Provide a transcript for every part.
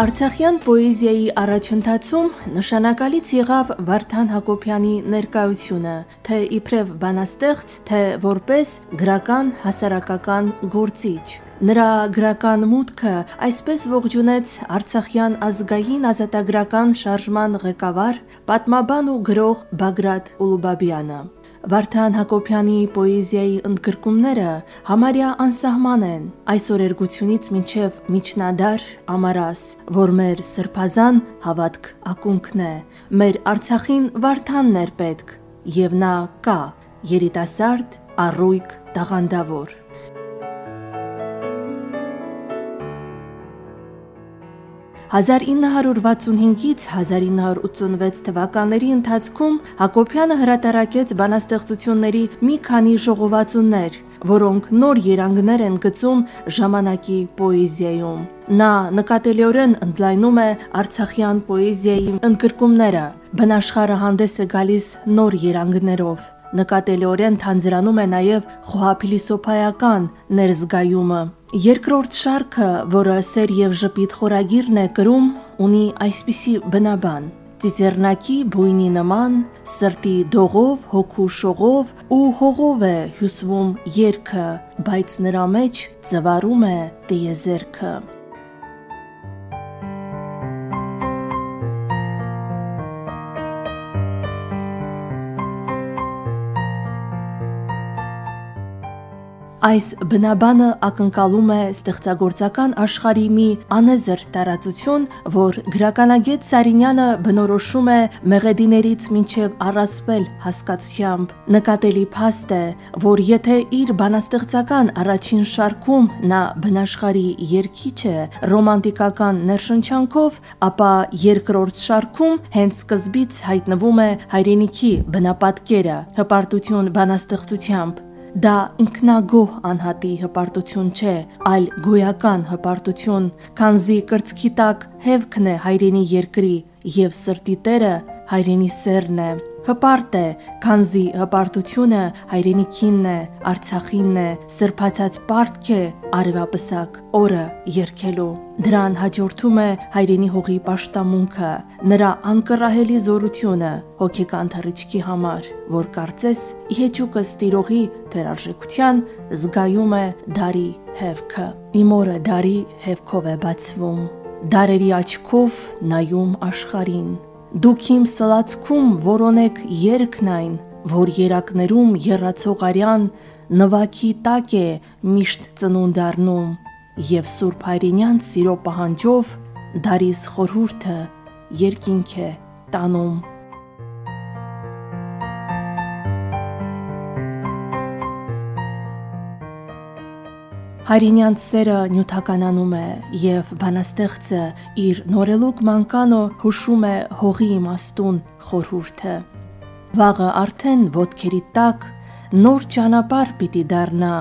Արցախյան պոեզիայի առաջընթացում նշանակալից եղավ Վարդան Հակոբյանի ներկայությունը, թե իբրև բանաստեղծ, թե որպես գրական հասարակական գործիչ։ Նրա գրական մուտքը այսպես ողջունեց Արցախյան ազգային ազատագրական շարժման ղեկավար, պատմաբան ու գրող Բագրատ Ուլուբաբյանը։ Վարդան Հակոբյանի պոեզիայի ընդգրկումները համարյա անսահման են, այս օրերգությունից մինչև միջնադար ամարաս, որ մեր սրբազան հավատք ակունքն է։ Մեր Արցախին Վարդանն էր պետք, եւ նա կա՝ երիտասարդ, առույգ, տաղանդավոր։ 1965-ից 1986 թվականների ընթացքում Հակոբյանը հրատարակեց բանաստեղծությունների մի քանի ժողովածուներ, որոնք նոր երանգներ են գծում ժամանակի պոեզիայում։ Նա նկատելիորեն ընդլայնում է արցախյան պոեզիայի ընդգրկումները, բնաշխարը հանդես է գալիս նոր երանգներով նկատելիորեն թանձրանում է նաև խոհափիլիսոփայական ներզգայումը։ Երկրորդ շարքը, որը սեր եւ ժպիտ խորագիրն է կրում, ունի այսպիսի բնաբան. Ծիծեռնակի բույնի նման, սրտի դողով, հոգու շողով ու հողով է հյուսվում երգը, բայց նրա մեջ ծվարում է տիեզերքը։ Այս բնաբանը ակնկալում է ստեղծագործական աշխարհի մի անեզր տարածություն, որ գրականագետ Սարինյանը բնորոշում է մեղեդիներից մինչև առասպել հասկացությամբ։ Նկատելի փաստ է, որ եթե իր բանաստեղծական առաջին շարքում նա բնաշխարի երկիչ է ռոմանտիկական ներշնչանքով, ապա երկրորդ շարքում հենց սկզբից հայտնվում է հայրենիքի բնապատկերը հպարտություն բանաստեղծությամբ Դա ինքնագոհ անհատի հպարտություն չէ, այլ գոյական հպարտություն, քանզի կրծքի տակ հևքն է հայրենի երկրի եւ սրտի տերը հայրենի սերն է։ Հպարտ է, քանզի հպարտությունը հայրենիքինն է, Արցախինն է, սրբացած պարտք է արևապսակ օրը երկելու։ Դրան հաջորդում է հայրենի հողի պաշտամունքը, նրա անկռահելի զորությունը հոգեկան թռիչքի համար, որ կարծես իհեճուկը ստիրողի թերարժեքության զգայում է դարի հևքը։ Իմ օրը դարի հևքով է բացվում, դարերի աչքով նայում աշխարին Դուք իմ սլացքում որոնեք երկն այն, որ երակներում երացող արյան նվաքի տակ է միշտ ծնուն դառնում, եւ Սուրբ Հայրենյան սիրո պահանջով դարիս խորհուրդը երկինք է տանում։ Հայրենյանց սերը նյութականանում է եւ բանաստեղծը իր նորելուկ մանկանո հուշում է հողի իմաստուն խորհուրդը։ Վաղը արդեն ոդքերի տակ նոր ճանապարհ պիտի դառնա։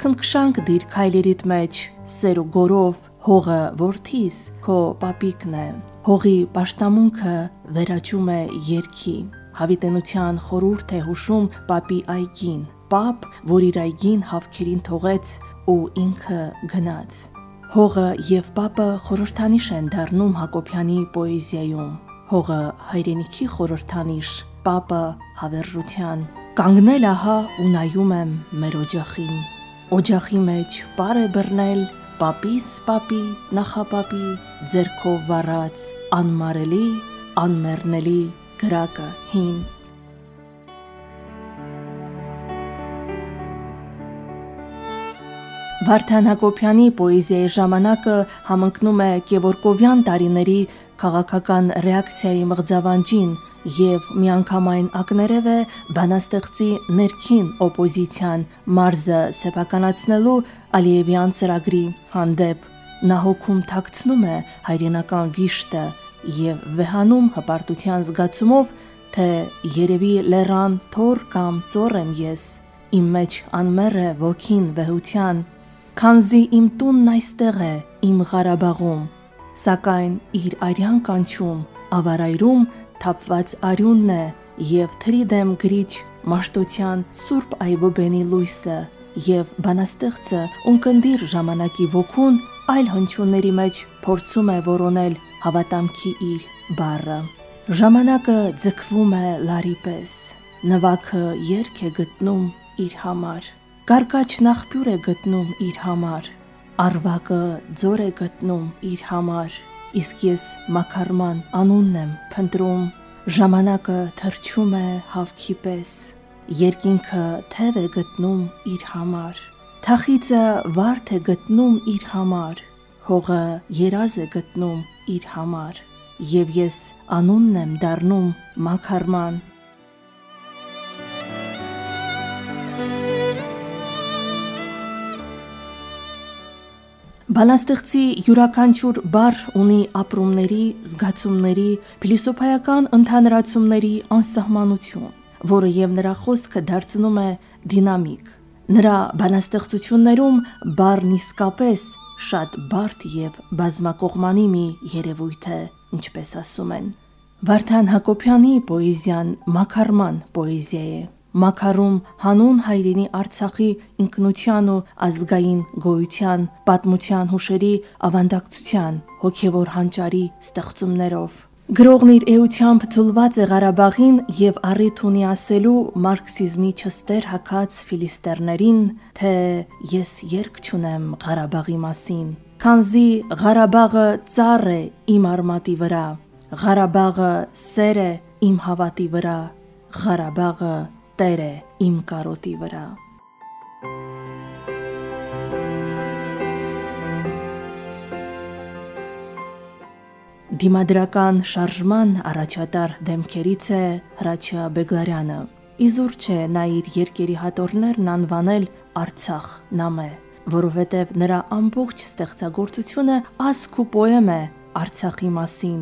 Քնքշանք դիր քայլերիդ մեջ սեր ու գորով հողը worth-իս քո պապիկն է։ Հողի աշտամունքը վերաճում է երկի։ Հավիտենության խորուրդ է հուշում պապի այգին, պապ, որ իր այգին հավքերին թողեց ու ինքը գնաց։ Հողը եւ պապը խորհրդանիշ են դառնում Հակոբյանի պոեզիայում։ Հողը հայրենիքի խորհրդանիշ, պապը հավերժության։ Կանգնել ահա ու նայում եմ մեր օջախին։ Օջախի մեջ պար է բռնել պապիս պապի նախապապի ձերքով վառած անմարելի, անմեռնելի գրակը հին Վարդան Հակոբյանի պոեզիայի ժամանակը համընկնում է Գևորգովյան տարիների քաղաքական ռեակցիայի մղձավանջին եւ միանգամայն ակներև է բանաստեղծի ներքին օպոզիցիան մարզը սեփականացնելու Ալիևյան ծրագրի հանդեպ նա հոգում թաքցնում է հայրենական վիշտը եւ վեհանում հպարտության զգացումով թե երևի լեռան թոր կամ ծոր եմ ես իմ մեջ անմեր է ոգին վեհության Քանզի իմ տունն այստեղ է, իմ Ղարաբաղում, սակայն իր արյան կանչում, ավարայրում թափված արյունն է եւ թրի դեմ գրիչ մաշտության սուրբ այբոբենի լույսը եւ բանաստեղծը ունկնդիր ժամանակի ոգուն այլ հնչյունների մեջ փորձում է որոնել հավատամքի իր բառը։ Ժամանակը ձգվում է լարի պես։ Նվաքը երկ է գտնում իր համար։ Կարկաչ նախբյուր է գտնում իր համար։ Արվակը ձոր է գտնում իր համար։ Իսկ ես մակարման անունն եմ փնտրում։ Ժամանակը թրջում է հավքի պես։ Երկինքը թև է գտնում իր համար։ Թախիծը վարդ է գտնում իր համար։ Հողը երազ է գտնում իր համար եւ ես անունն եմ դառնում մակարման Բանաստեղծի յուրաքանչյուր բառ ունի ապրումների, զգացումների, փիլիսոփայական ընդհանրացումների անսահմանություն, որը եւ նրա խոսքը դարձնում է դինամիկ։ Նրա բանաստեղծություններում բառն իսկապես շատ բարդ եւ բազմակողմանի մի երևույթ է, ինչպես ասում են։ Վարդան Հակոբյանի պոեզիան մակարման պոեզիա է։ Մակարում հանուն հայրենի Արցախի ինքնության ու ազգային գոյության, պատմության հուշերի ավանդակցության, հոգևոր հանճարի ստեղծումներով Գրողն իր էությամբ ցուլված է Ղարաբաղին եւ առիթ ունի ասելու մարքսիզմի չստեր հակած ֆիլիստերներին, թե ես երկ չունեմ Ղարաբաղի մասին, քանզի Ղարաբաղը ծառ է իմ արմատի վրա, Ղարաբաղը սեր է իմ հավատի վրա, Ղարաբաղը տեր է իմ կարոտի վրա։ Դիմադրական շարժման առաջատար դեմքերից է Հրաչյա Բեգլարյանը։ Իզուր չէ նա իր երկերի հատորներն անվանել Արցախ նամե, որովհետև նրա ամբողջ ստեղծագործությունը ասք ու պոեմ է Արցախի մասին։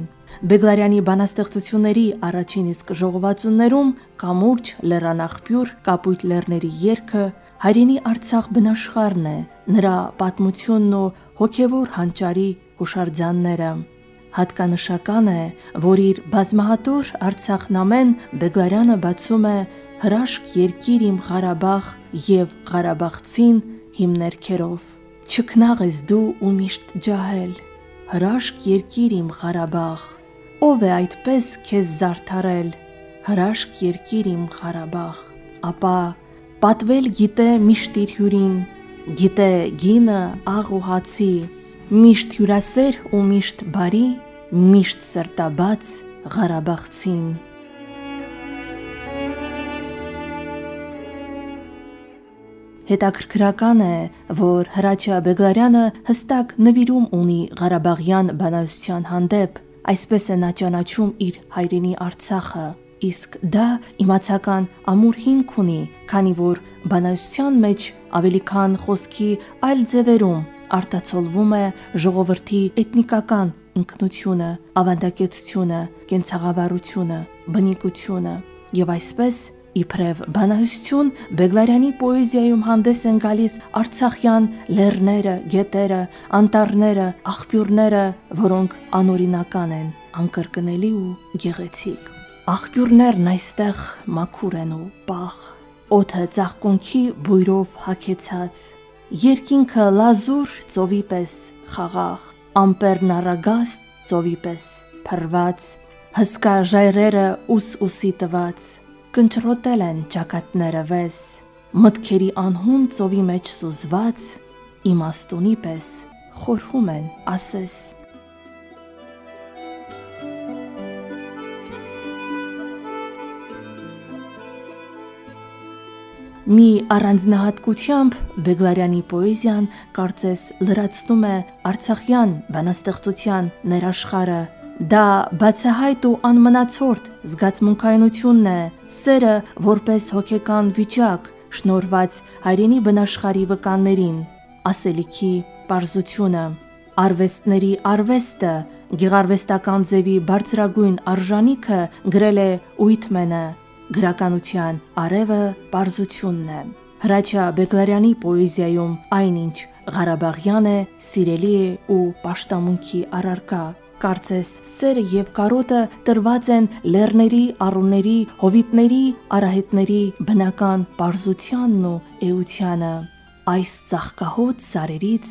Բեգլարյանի բանաստեղծությունների առաջին իսկ ժողովածուններում կամուրջ լերանախբյուր կապույտ լեռների երգը հայրենի Արցախ բնաշխարն է, նրա պատմությունն ու հոգևոր հանճարի հուշարձանները։ Հատկանշական է, որ իր բազմահատոր Արցախնամեն Բեգլարյանը բացում է հրաշք երկիր իմ Ղարաբաղ եւ Ղարաբաղցին հիմներքերով։ Չքնաղ ես դու ու միշտ ջահել, հրաշք երկիր իմ Ղարաբաղ, ով է այդպես քեզ զարթարել, հրաշք երկիր իմ Ղարաբաղ, ապա պատվել գիտե միշտ իր հյուրին, գիտե գինը աղ ու հացի, միշտ հյուրասեր ու միշտ բարի, միշտ սրտաբաց Ղարաբաղցին Հետաքրքրական է, որ Հրաչյա Բեգլարյանը հստակ նվիրում ունի Ղարաբաղյան բանասության հանդեպ, այսպես է նա ճանաչում իր հայրենի Արցախը, իսկ դա իմացական ամուր հիմք ունի, քանի որ բանասության մեջ ավելի քան խոսքի այլ ձևերում արտացոլվում է ժողովրդի էթնիկական ինքնությունը, ավանդակեցությունը, կենցաղավարությունը, բնիկությունը եւ այսպես իբրև բանահյուսություն Բեգլարյանի պոեզիայում հանդես են գալիս Արցախյան լեռները, գետերը, անտառները, աղբյուրները, որոնք անօրինական են, անկրկնելի ու գեղեցիկ։ Աղբյուրներն այստեղ մաքուր են ու պաղ, օդը ծաղկունքի բույրով հագեցած, երկինքը լազուր ծովի պես խաղաղ, ամպերն առագաստ ծովի պես փրված, հսկա ժայռերը ուս ուսի տված, կնճռոտել են ճակատները վես, մտքերի անհուն ծովի մեջ սուզված, իմաստունի պես խորհում են ասես Մի առանձնահատկությամբ Բեգլարյանի պոեզիան կարծես լրացնում է Արցախյան բանաստեղծության ներաշխարը։ Դա բացահայտ ու անմնացորդ զգացմունքայնությունն է, սերը որպես հոգեկան վիճակ, շնորված հայրենի բնաշխարի վկաններին, ասելիքի պարզությունը, արվեստների արվեստը, գեղարվեստական ձևի բարձրագույն արժանիքը գրել է Ուիթմենը Գրականության արևը պարզությունն է։ Հրաչյա Բեգլարյանի պոեզիայում այնինչ Ղարաբաղյան է, սիրելի է ու պաշտամունքի առարկա։ Կարծես սերը եւ կարոտը տրված են լեռների, առունների, հովիտների, արահետների բնական պարզությանն ու էությանը։ Այս ծաղկահոտ սարերից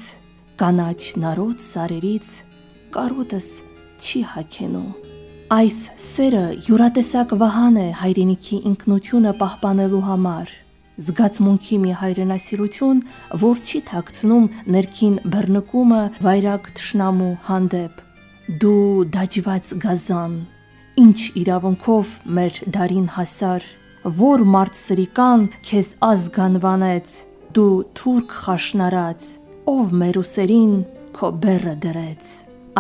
կանաչ նարոց սարերից կարոտս չի հակենու։ Այս սերը յուրատեսակ վահան է հայրենիքի ինքնությունը պահպանելու համար։ Զգացմունքի մի հայրենասիրություն, որ չի թաքցնում ներքին բռնկումը վայրակ թշնամու հանդեպ։ Դու դաջված գազան, ինչ իրավունքով մեր դարին հասար, որ մարդ սրիկան քեզ ազգանվանեց, դու թուրք խաշնարած, ով մեր ուսերին քո բերը դրեց։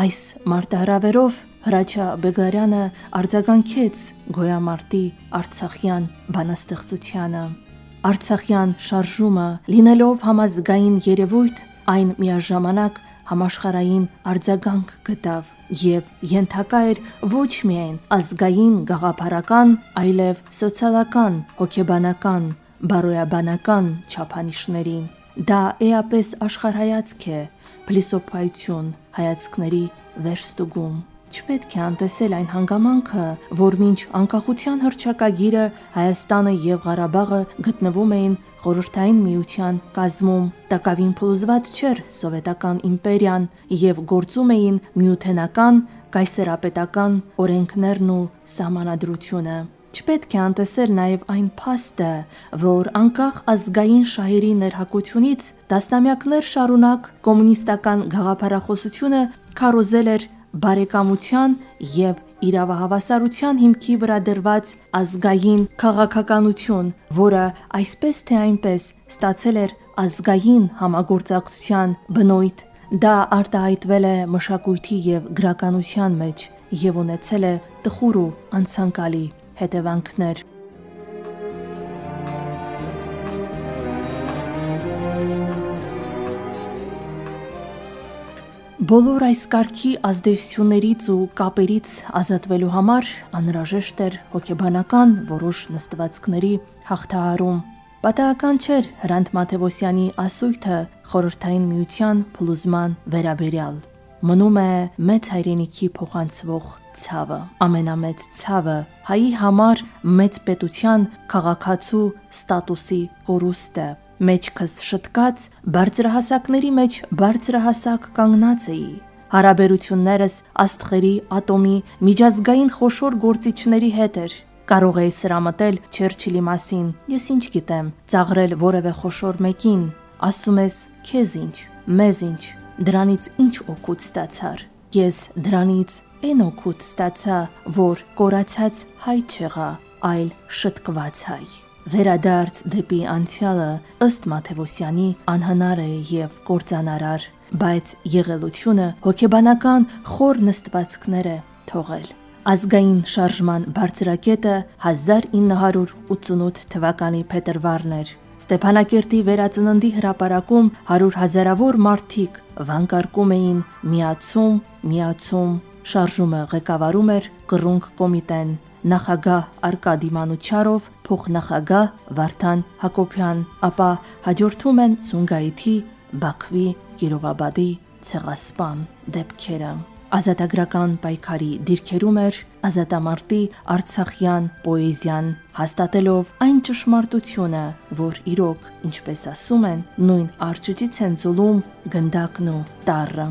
Այս մարտահրավերով Հրաչյա Բեգարյանը արձագանքեց գոյամարտի Արցախյան բանաստեղծությանը։ Արցախյան շարժումը լինելով համազգային երևույթ, այն միաժամանակ համաշխարային արձագանք գտավ եւ ենթակա էր ոչ միայն ազգային գաղափարական, այլև սոցիալական, հոգեբանական, բարոյաբանական չափանիշների։ Դա էապես աշխարհայացք է, փիլիսոփայություն, հայացքների վերստուգում։ Չպետք է անտեսել այն հանգամանքը, որ մինչ անկախության հռչակագիրը Հայաստանը եւ Ղարաբաղը գտնվում էին խորհրդային միության կազմում, տակավին փլուզված չէր սովետական իմպերիան եւ գործում էին միութենական, կայսերապետական օրենքներն ու սահմանադրությունը։ Չպետք է անտեսել նաև այն փաստը, որ անկախ ազգային շահերի ներհակությունից տասնամյակներ շարունակ կոմունիստական գաղափարախոսությունը քարոզել էր բարեկամության եւ իրավահավասարության հիմքի վրա դրված ազգային քաղաքականություն, որը այսպես թե այնպես ստացել էր ազգային համագործակցության բնույթ, դա արտահայտվել է մշակույթի եւ գրականության մեջ եւ ունեցել է տխուր ու անցանկալի հետևանքներ։ Բոլոր այս կարգի ազդեցություններից ու կապերից ազատվելու համար անհրաժեշտ էր հոգեբանական որոշ նստվածքների հաղթահարում։ Պատահական չէր Հրանտ Մաթեոսյանի ասույթը խորհրդային միության փլուզման վերաբերյալ։ Մնում է մեծ հայրենիքի փոխանցվող ցավը։ Ամենամեծ ցավը հայի համար մեծ պետության քաղաքացու ստատուսի կորուստը մեջքս շտկած բարձրահասակների մեջ բարձրահասակ կանգնած էի։ Հարաբերություններս աստղերի, ատոմի, միջազգային խոշոր գործիչների հետ էր։ Կարող էի սրամտել Չերչիլի մասին։ Ես ինչ գիտեմ, ծաղրել որևէ խոշոր մեկին։ Ասում ես, քեզ ինչ, մեզ ինչ, դրանից ինչ օգուտ ստացար։ Ես դրանից այն օգուտ ստացա, որ կորացած հայ չեղա, այլ շտկված հայ։ Վերադարձ դեպի անցյալը ըստ Մաթեոսյանի անհնար է եւ կործանարար, բայց եղելությունը հոգեբանական խոր նստվածքներ է թողել։ Ազգային շարժման բարձրակետը 1988 թվականի փետրվարն էր։ Ստեփանակերտի վերածննդի հրապարակում 100 հազարավոր մարդիկ վանկարկում էին միացում, միացում, շարժումը ղեկավարում էր կռունկ կոմիտեն նախագահ Արկադի Մանուչարով, փոխնախագահ Վարդան Հակոբյան, ապա հաջորդում են Սունգայիթի, Բաքվի, Կիրովաբադի, Ցեղասպան դեպքերը։ Ազատագրական պայքարի դիրքերում էր ազատամարտի Արցախյան պոեզիան, հաստատելով այն ճշմարտությունը, որ իրոք, ինչպես ասում են, նույն արճճից են ծուլում գնդակն ու տառը։